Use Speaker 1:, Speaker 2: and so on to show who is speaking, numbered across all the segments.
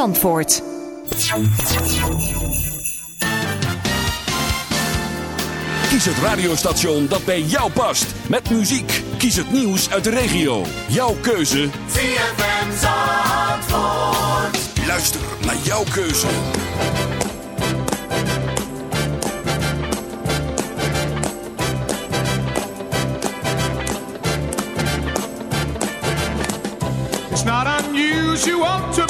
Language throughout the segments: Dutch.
Speaker 1: Zandvoort.
Speaker 2: Kies het radiostation dat bij jou past. Met muziek. Kies het nieuws uit de regio. Jouw keuze.
Speaker 3: ZFM Zandvoort.
Speaker 2: Luister naar jouw keuze.
Speaker 4: It's not unusual to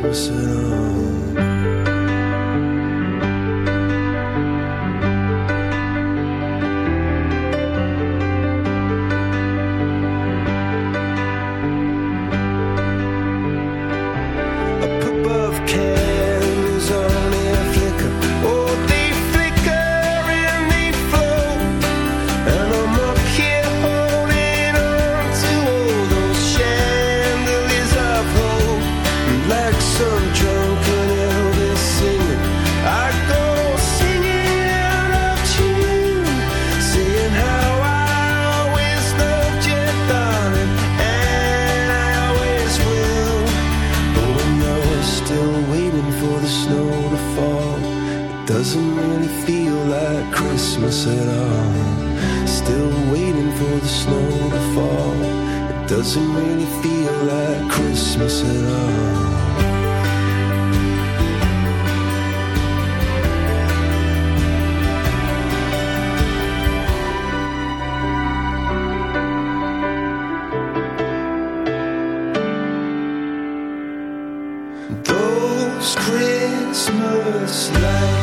Speaker 5: Christmas at all.
Speaker 6: this.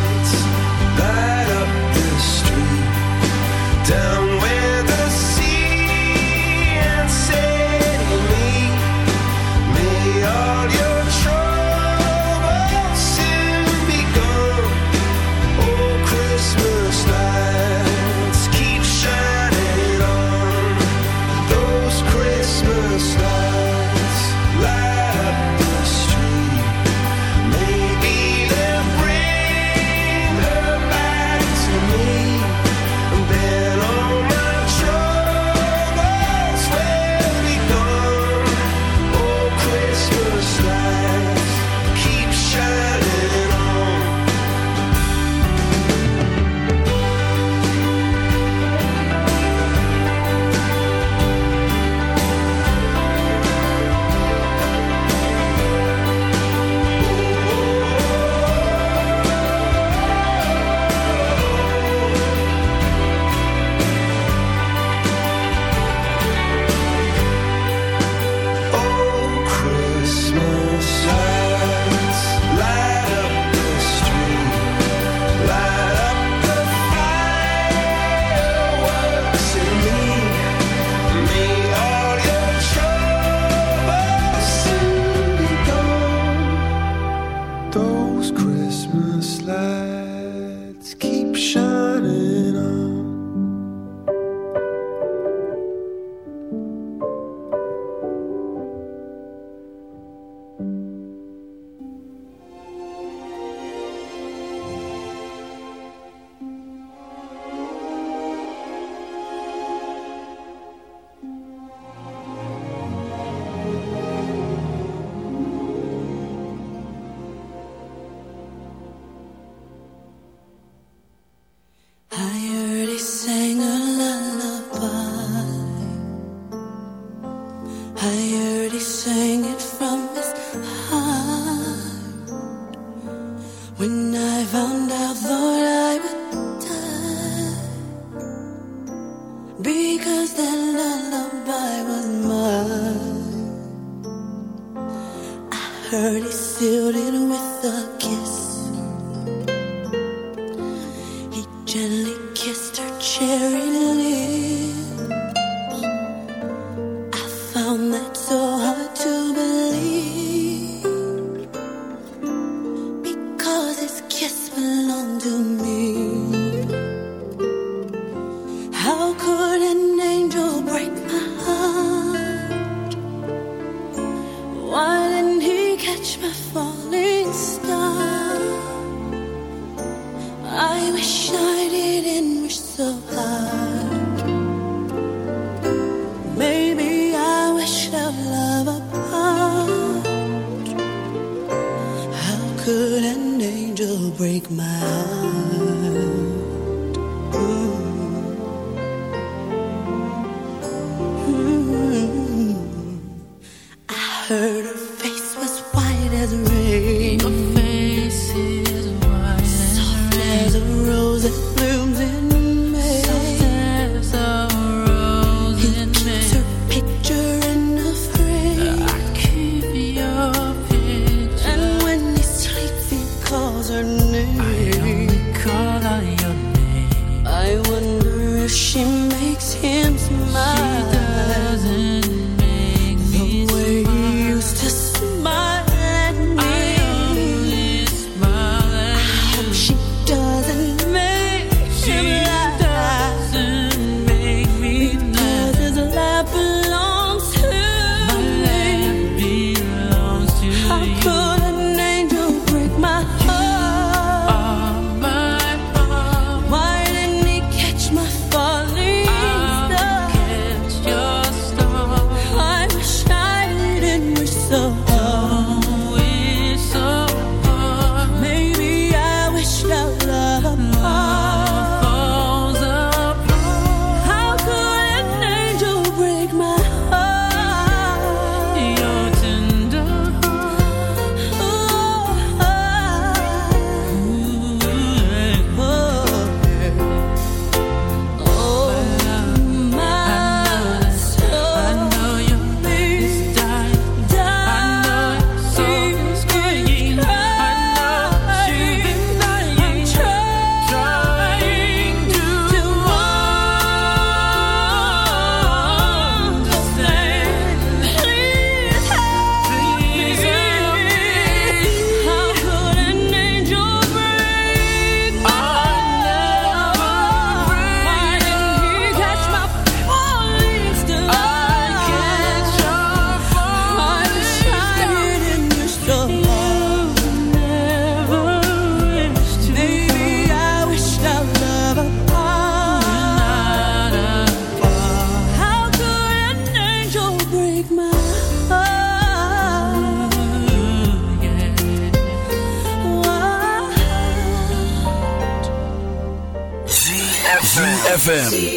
Speaker 2: ZFM.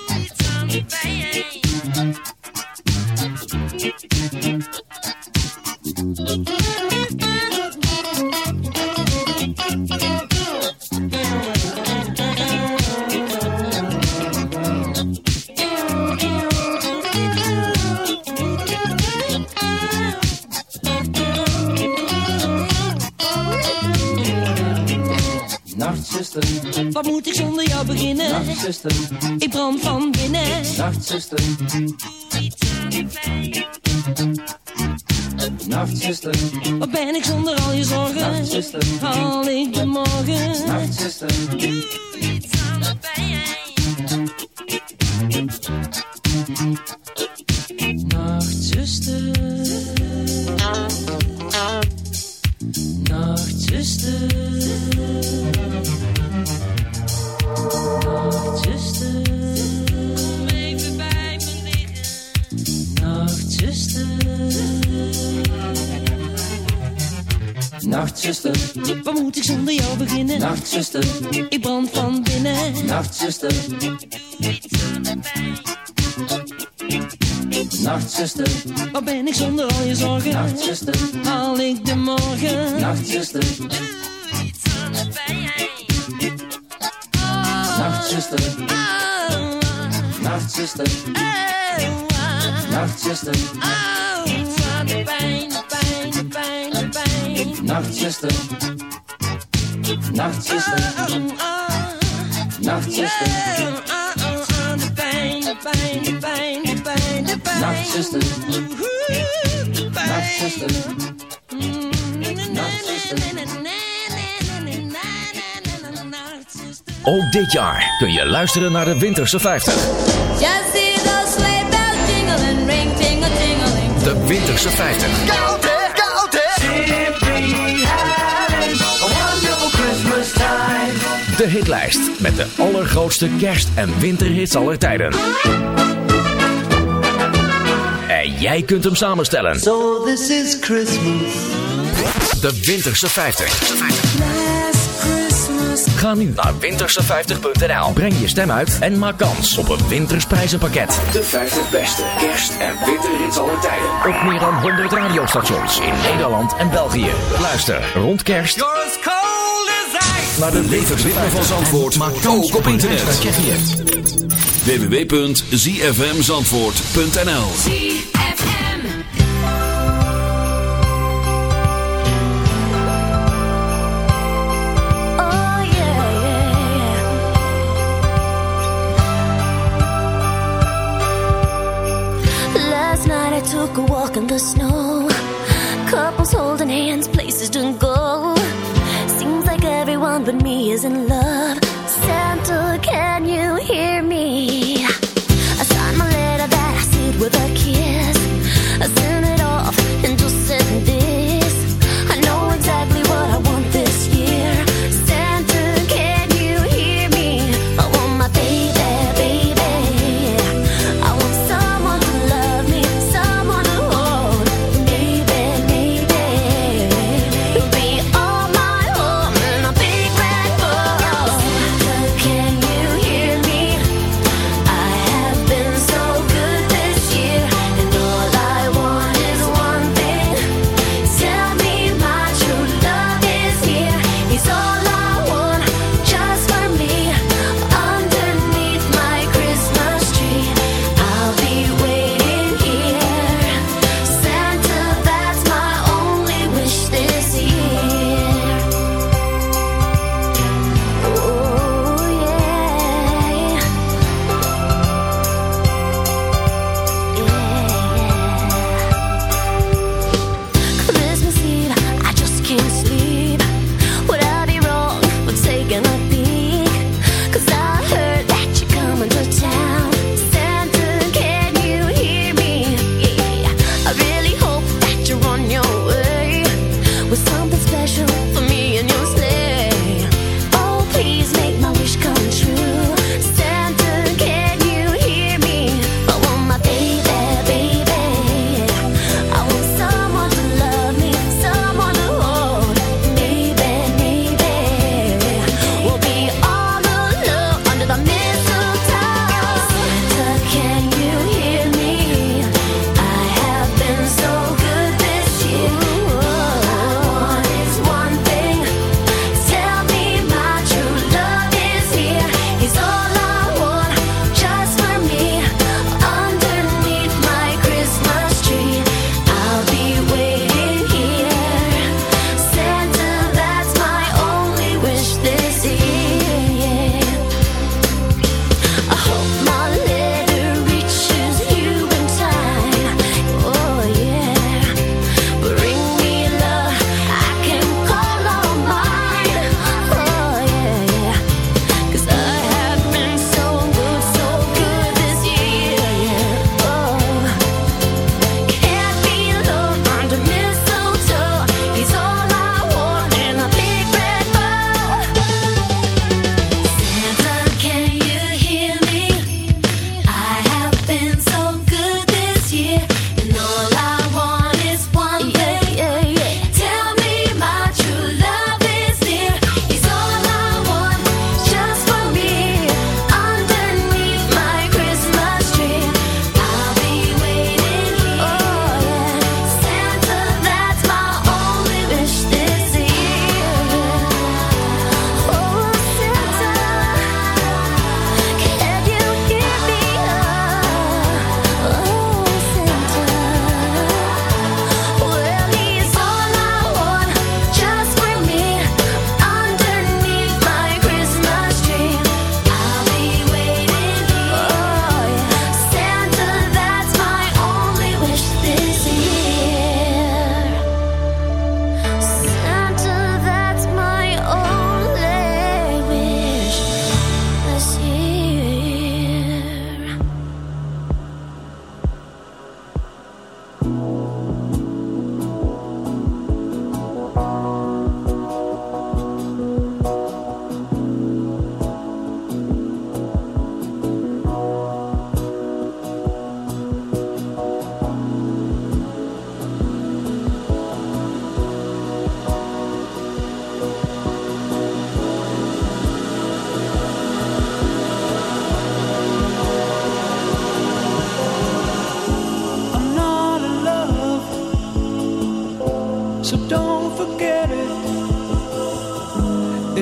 Speaker 7: Nachtzuster, ik brand van binnen. Nachtzuster, doe iets aan pijn. Nachtzuster, Nachtzuster,
Speaker 8: Ook dit jaar kun je luisteren naar de Winterse 50.
Speaker 2: Just see those sleigh bells jingling, ring, tingle, tingling.
Speaker 8: De Winterse 50.
Speaker 5: Koud hè, koud hè. Simply having a wonderful Christmas time.
Speaker 8: De hitlijst met de allergrootste kerst- en winterhits aller tijden. En jij kunt hem samenstellen.
Speaker 5: So this is Christmas.
Speaker 8: De Winterse 50. Ga nu naar winterse50.nl. Breng je stem uit en maak kans op een wintersprijzenpakket. De 50 beste kerst- en winterhits aller tijden. Op meer dan 100 radiostations in Nederland en België. Luister rond kerst naar de levensritme van Zandvoort. Maak kans
Speaker 9: Ook op internet. Www.zfmzandvoort.nl
Speaker 10: took a walk in the snow. Couples holding hands, places to go. Seems like everyone but me is in love. Santa, can you hear me? I signed my letter that I sealed with a kiss.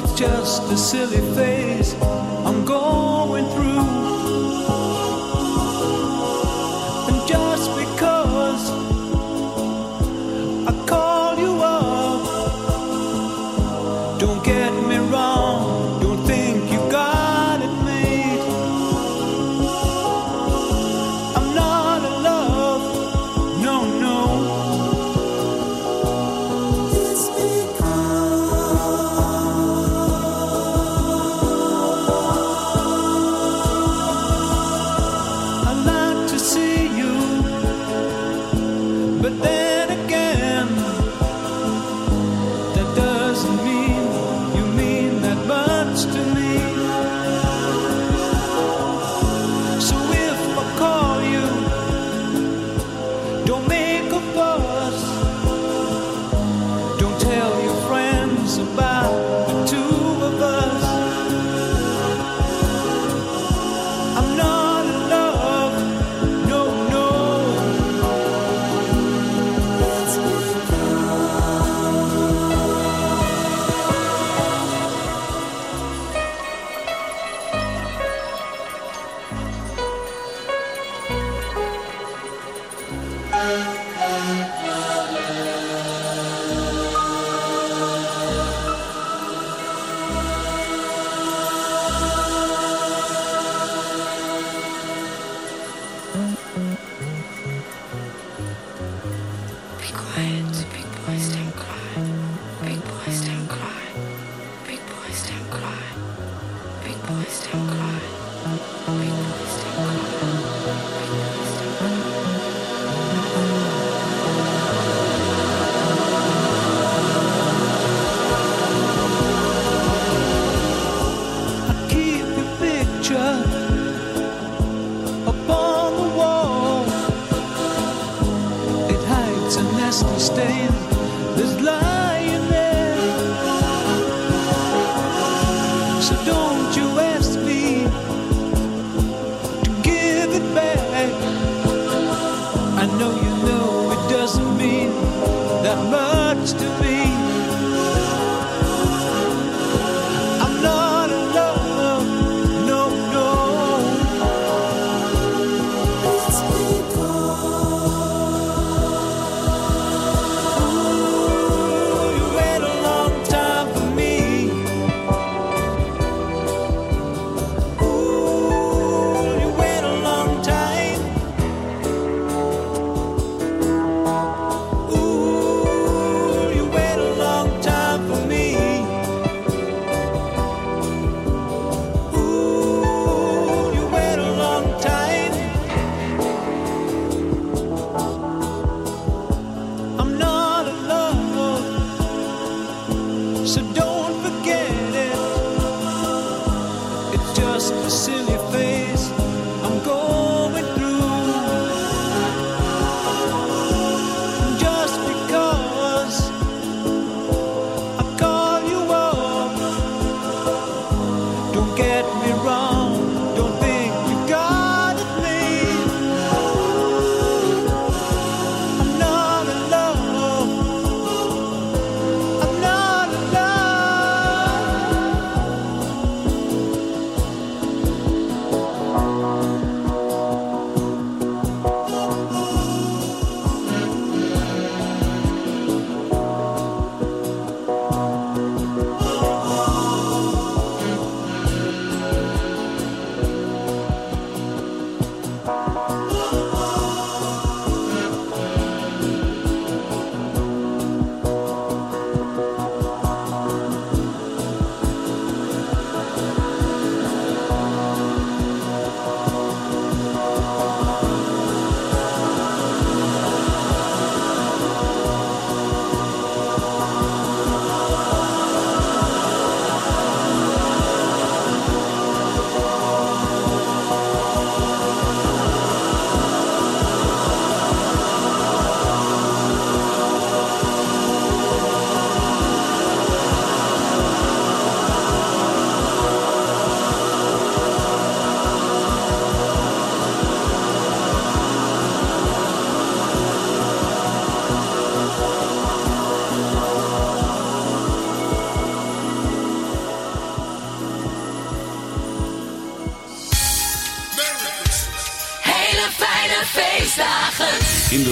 Speaker 11: It's just a silly phase I
Speaker 12: stand cry.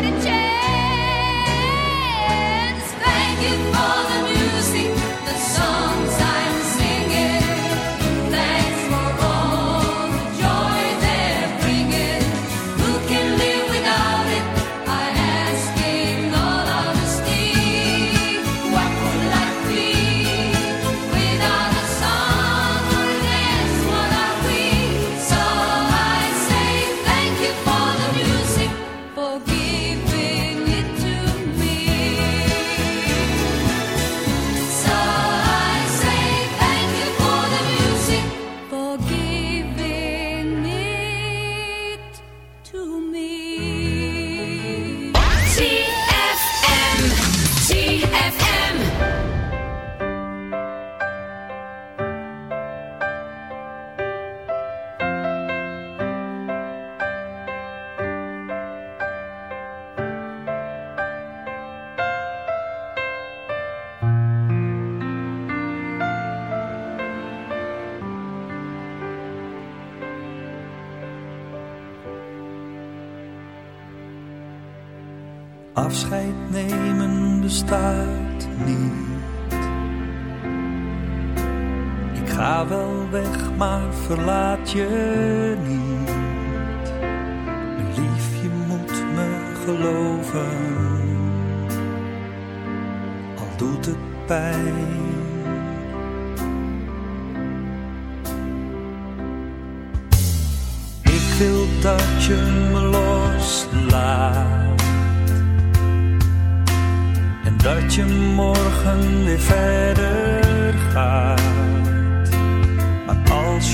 Speaker 13: try to
Speaker 11: change. verlaat je niet. Mijn lief, je moet me geloven. Al doet het pijn. Ik wil dat je me loslaat. En dat je morgen weer verder gaat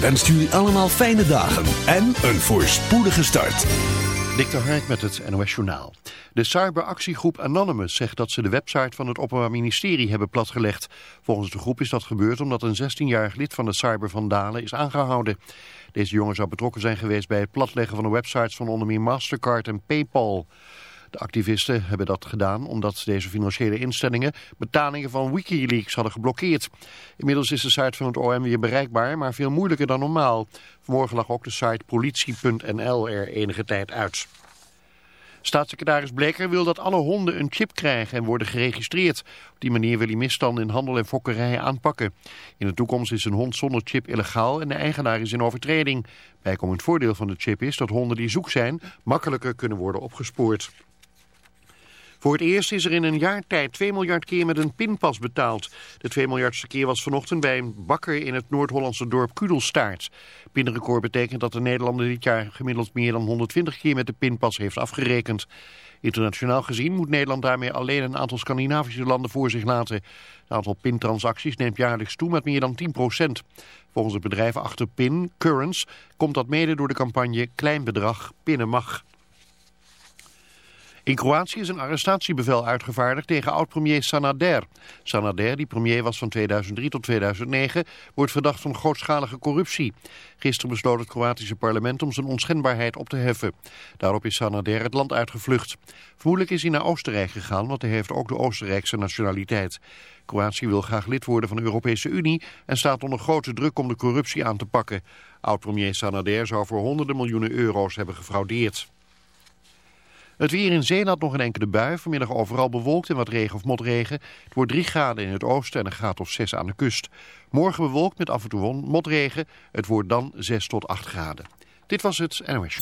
Speaker 9: wenst jullie allemaal fijne dagen en een voorspoedige start.
Speaker 14: Dik de Hark met het NOS Journaal. De cyberactiegroep Anonymous zegt dat ze de website van het Openbaar Ministerie hebben platgelegd. Volgens de groep is dat gebeurd omdat een 16-jarig lid van de cybervandalen is aangehouden. Deze jongen zou betrokken zijn geweest bij het platleggen van de websites van onder meer Mastercard en Paypal. De activisten hebben dat gedaan omdat deze financiële instellingen betalingen van Wikileaks hadden geblokkeerd. Inmiddels is de site van het OM weer bereikbaar, maar veel moeilijker dan normaal. Vanmorgen lag ook de site politie.nl er enige tijd uit. Staatssecretaris Bleker wil dat alle honden een chip krijgen en worden geregistreerd. Op die manier wil hij misstanden in handel en fokkerij aanpakken. In de toekomst is een hond zonder chip illegaal en de eigenaar is in overtreding. Bijkomend voordeel van de chip is dat honden die zoek zijn makkelijker kunnen worden opgespoord. Voor het eerst is er in een jaar tijd 2 miljard keer met een pinpas betaald. De 2 miljardste keer was vanochtend bij een bakker in het Noord-Hollandse dorp Kudelstaart. Pinrecord betekent dat de Nederlander dit jaar gemiddeld meer dan 120 keer met de pinpas heeft afgerekend. Internationaal gezien moet Nederland daarmee alleen een aantal Scandinavische landen voor zich laten. Het aantal pintransacties neemt jaarlijks toe met meer dan 10% Volgens het bedrijf achter PIN, Currents, komt dat mede door de campagne Klein Bedrag Pinnen Mag. In Kroatië is een arrestatiebevel uitgevaardigd tegen oud-premier Sanader. Sanader, die premier was van 2003 tot 2009, wordt verdacht van grootschalige corruptie. Gisteren besloot het Kroatische parlement om zijn onschendbaarheid op te heffen. Daarop is Sanader het land uitgevlucht. Vermoedelijk is hij naar Oostenrijk gegaan, want hij heeft ook de Oostenrijkse nationaliteit. Kroatië wil graag lid worden van de Europese Unie en staat onder grote druk om de corruptie aan te pakken. Oud-premier Sanader zou voor honderden miljoenen euro's hebben gefraudeerd. Het weer in Zeeland nog een enkele bui. Vanmiddag overal bewolkt en wat regen of motregen. Het wordt 3 graden in het oosten en een graad of 6 aan de kust. Morgen bewolkt met af en toe motregen. Het wordt dan 6 tot 8 graden. Dit was het NOS.